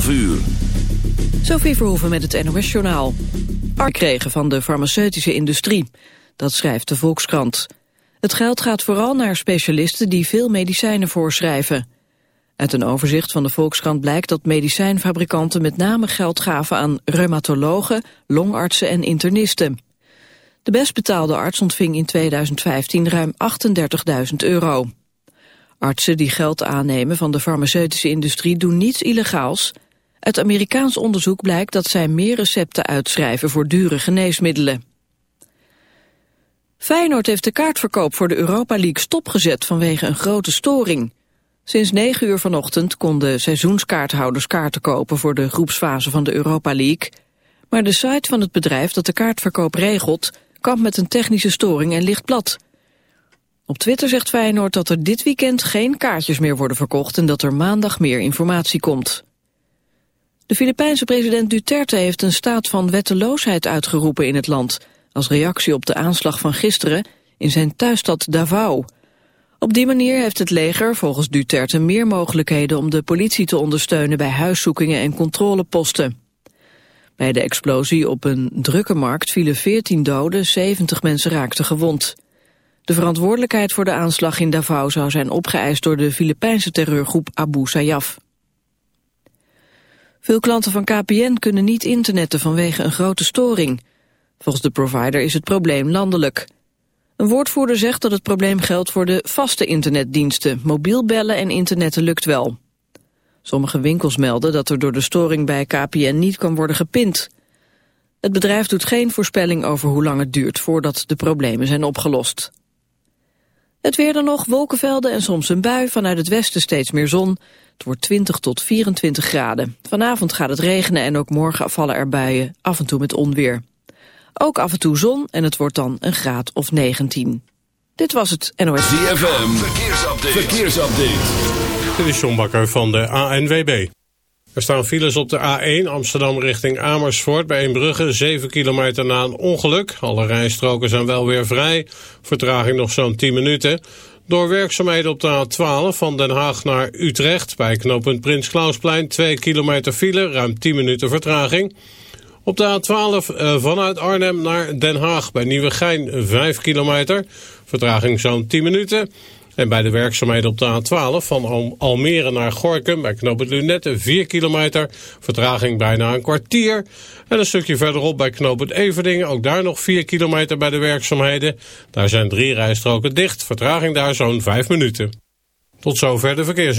12 uur. Sophie Verhoeven met het NOS-journaal. kregen van de farmaceutische industrie. Dat schrijft de Volkskrant. Het geld gaat vooral naar specialisten die veel medicijnen voorschrijven. Uit een overzicht van de Volkskrant blijkt dat medicijnfabrikanten met name geld gaven aan reumatologen, longartsen en internisten. De best betaalde arts ontving in 2015 ruim 38.000 euro. Artsen die geld aannemen van de farmaceutische industrie doen niets illegaals. Uit Amerikaans onderzoek blijkt dat zij meer recepten uitschrijven voor dure geneesmiddelen. Feyenoord heeft de kaartverkoop voor de Europa League stopgezet vanwege een grote storing. Sinds 9 uur vanochtend konden seizoenskaarthouders kaarten kopen voor de groepsfase van de Europa League. Maar de site van het bedrijf dat de kaartverkoop regelt, kampt met een technische storing en ligt plat. Op Twitter zegt Feyenoord dat er dit weekend geen kaartjes meer worden verkocht en dat er maandag meer informatie komt. De Filipijnse president Duterte heeft een staat van wetteloosheid uitgeroepen in het land, als reactie op de aanslag van gisteren in zijn thuisstad Davao. Op die manier heeft het leger volgens Duterte meer mogelijkheden om de politie te ondersteunen bij huiszoekingen en controleposten. Bij de explosie op een drukke markt vielen 14 doden, 70 mensen raakten gewond. De verantwoordelijkheid voor de aanslag in Davao zou zijn opgeëist door de Filipijnse terreurgroep Abu Sayyaf. Veel klanten van KPN kunnen niet internetten vanwege een grote storing. Volgens de provider is het probleem landelijk. Een woordvoerder zegt dat het probleem geldt voor de vaste internetdiensten. Mobiel bellen en internetten lukt wel. Sommige winkels melden dat er door de storing bij KPN niet kan worden gepind. Het bedrijf doet geen voorspelling over hoe lang het duurt voordat de problemen zijn opgelost. Het weer dan nog, wolkenvelden en soms een bui, vanuit het westen steeds meer zon. Het wordt 20 tot 24 graden. Vanavond gaat het regenen en ook morgen vallen er buien, af en toe met onweer. Ook af en toe zon en het wordt dan een graad of 19. Dit was het NOS. ZFM, verkeersupdate. verkeersupdate. Dit is John Bakker van de ANWB. Er staan files op de A1 Amsterdam richting Amersfoort bij Eembrugge, 7 kilometer na een ongeluk. Alle rijstroken zijn wel weer vrij, vertraging nog zo'n 10 minuten. Door werkzaamheden op de A12 van Den Haag naar Utrecht bij knooppunt Prins Klausplein, 2 kilometer file, ruim 10 minuten vertraging. Op de A12 eh, vanuit Arnhem naar Den Haag bij Nieuwegein 5 kilometer, vertraging zo'n 10 minuten. En bij de werkzaamheden op de A12 van Almere naar Gorkum bij knooppunt Lunette 4 kilometer, vertraging bijna een kwartier. En een stukje verderop bij knooppunt Everding, ook daar nog 4 kilometer bij de werkzaamheden. Daar zijn drie rijstroken dicht, vertraging daar zo'n 5 minuten. Tot zover de verkeers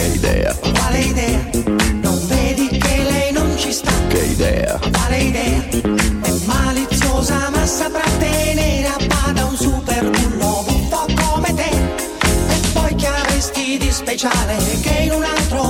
che idea, Quale idea? Non vedi che lei non ci sta? che idea, Quale idea? È maliziosa ma saprà tenere a bada un super bullo buffo come te. E poi che avresti di speciale che in un altro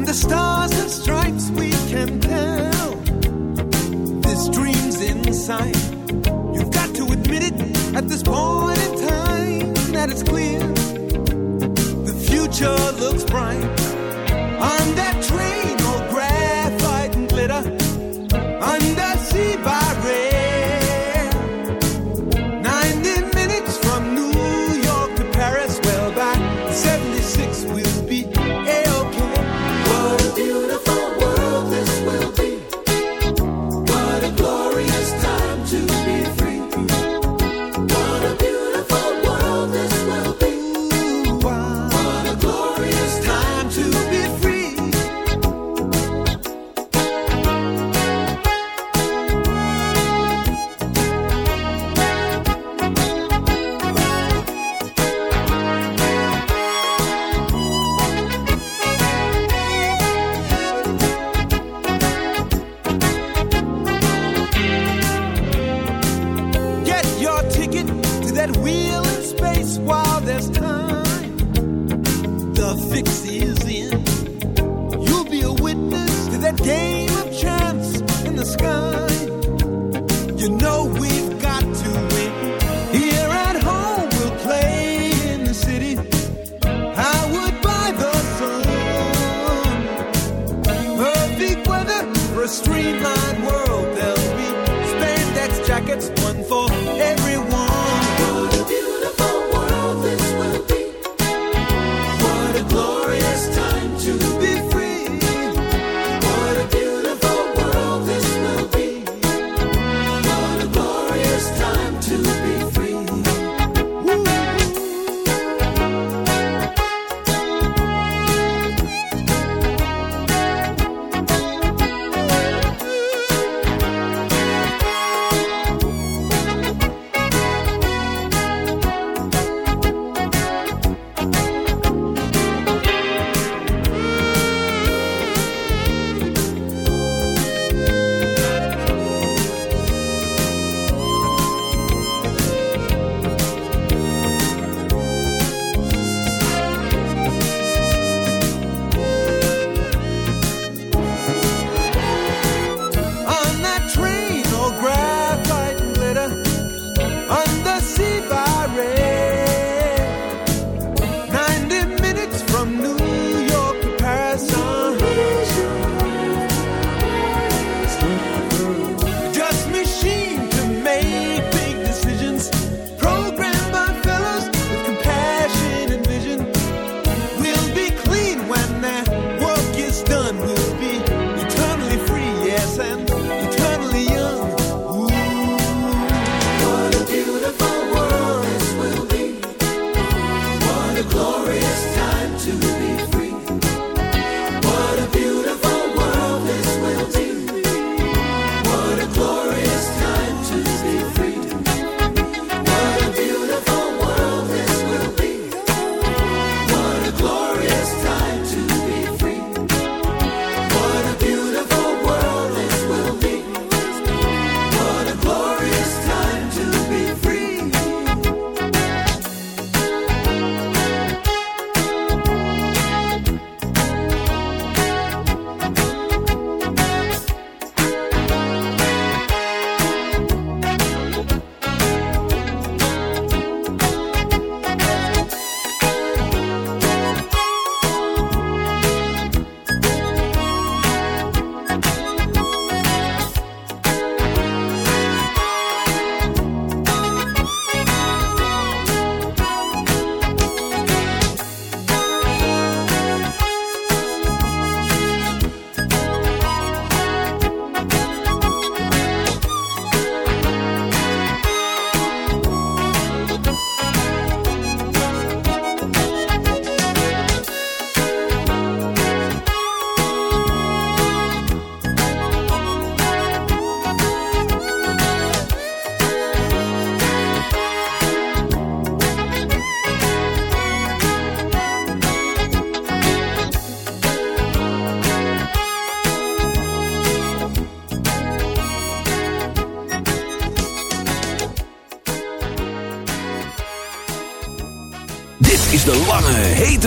and the stars and stripes we can tell. This dream's inside. You've got to admit it at this point in time that it's clear. The future looks bright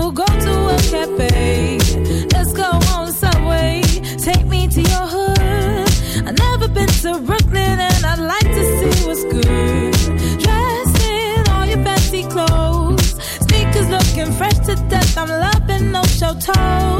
We'll go to a cafe. Let's go on the subway. Take me to your hood. I've never been to Brooklyn and I'd like to see what's good. Dressed in all your fancy clothes. Sneakers looking fresh to death. I'm loving no show toes.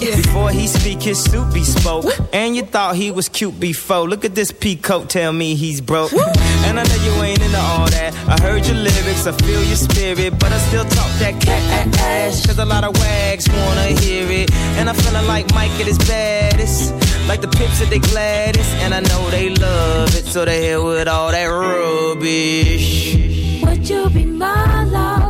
Before he speak, his suit he spoke. And you thought he was cute before. Look at this peacoat, tell me he's broke. And I know you ain't into all that. I heard your lyrics, I feel your spirit. But I still talk that cat ass. Cause a lot of wags wanna hear it. And I'm feeling like Mike at his baddest. Like the pips at they gladdest. And I know they love it. So they hell with all that rubbish. Would you be my lover?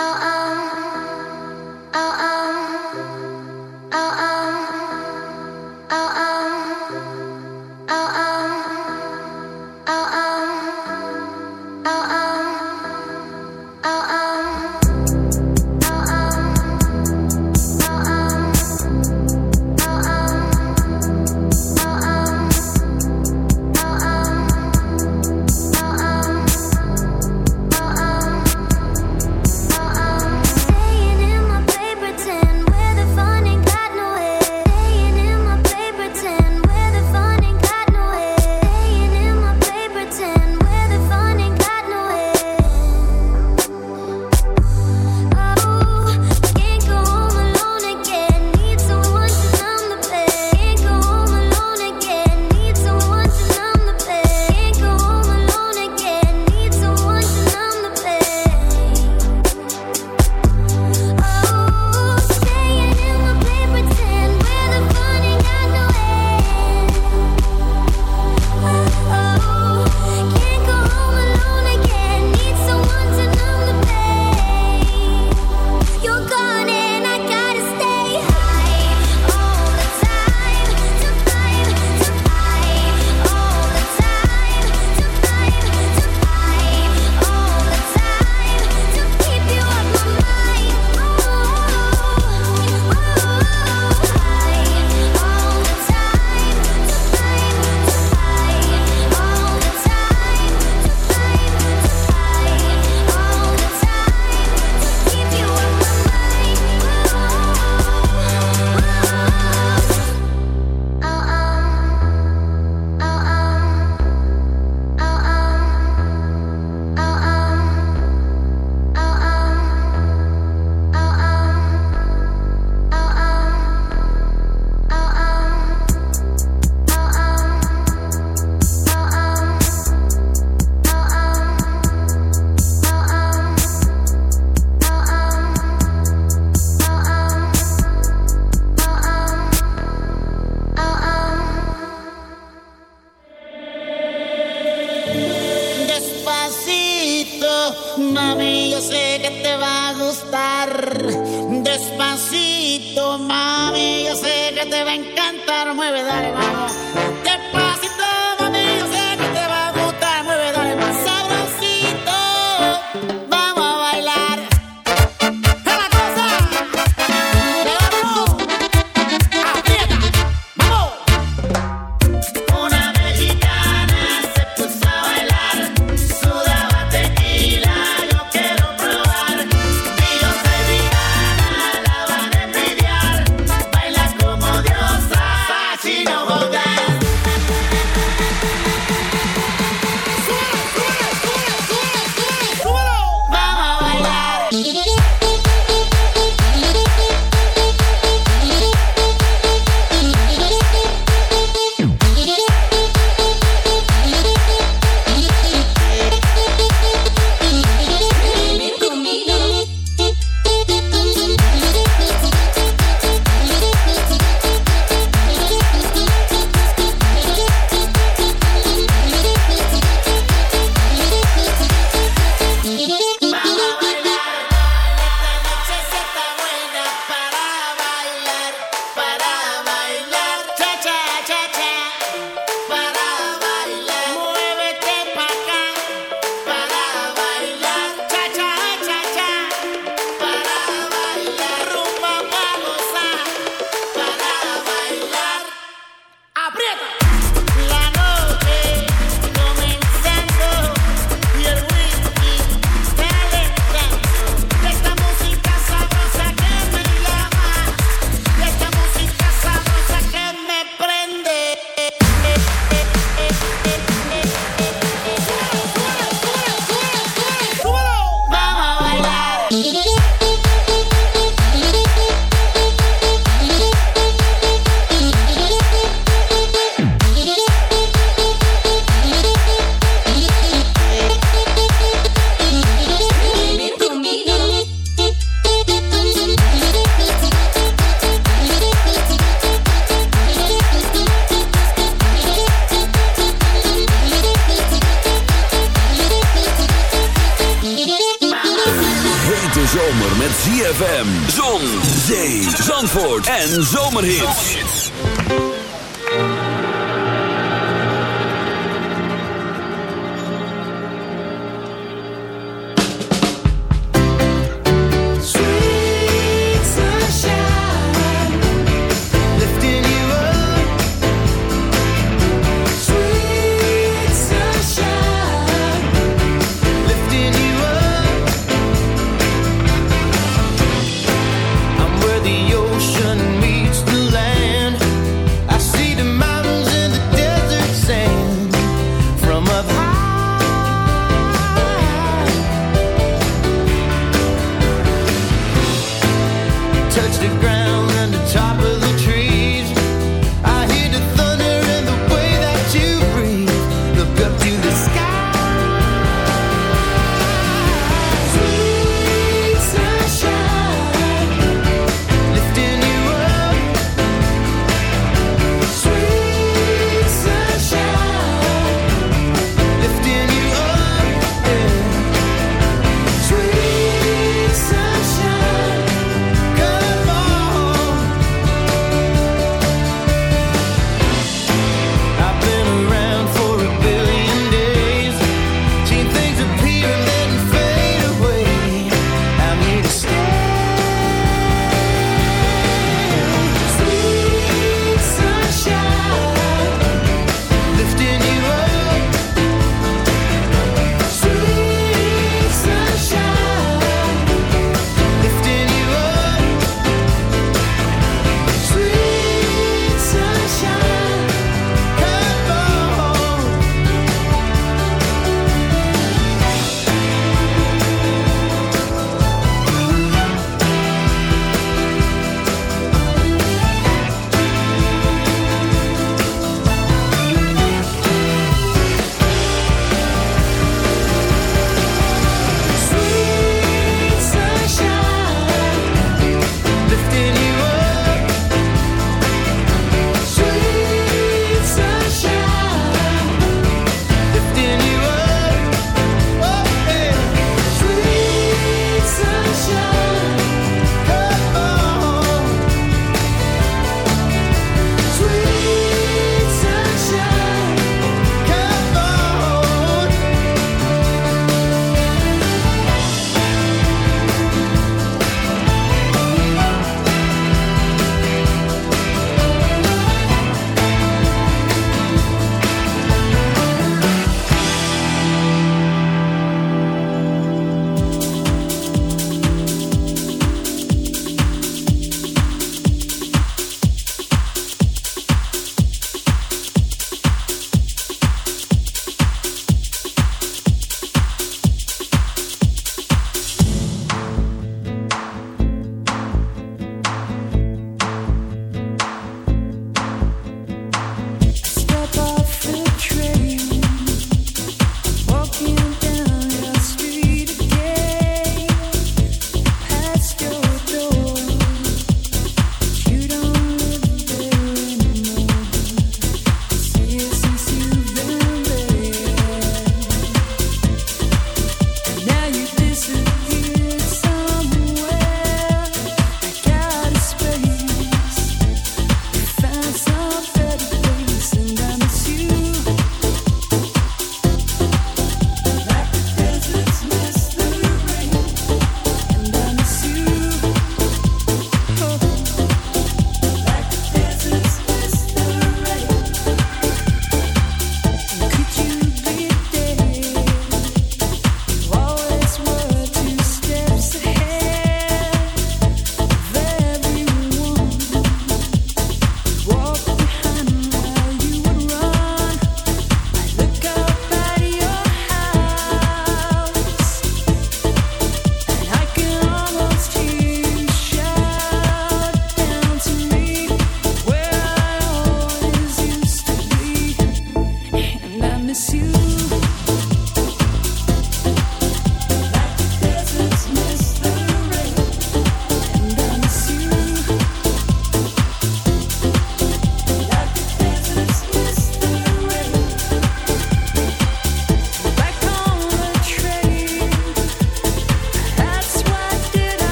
Oh.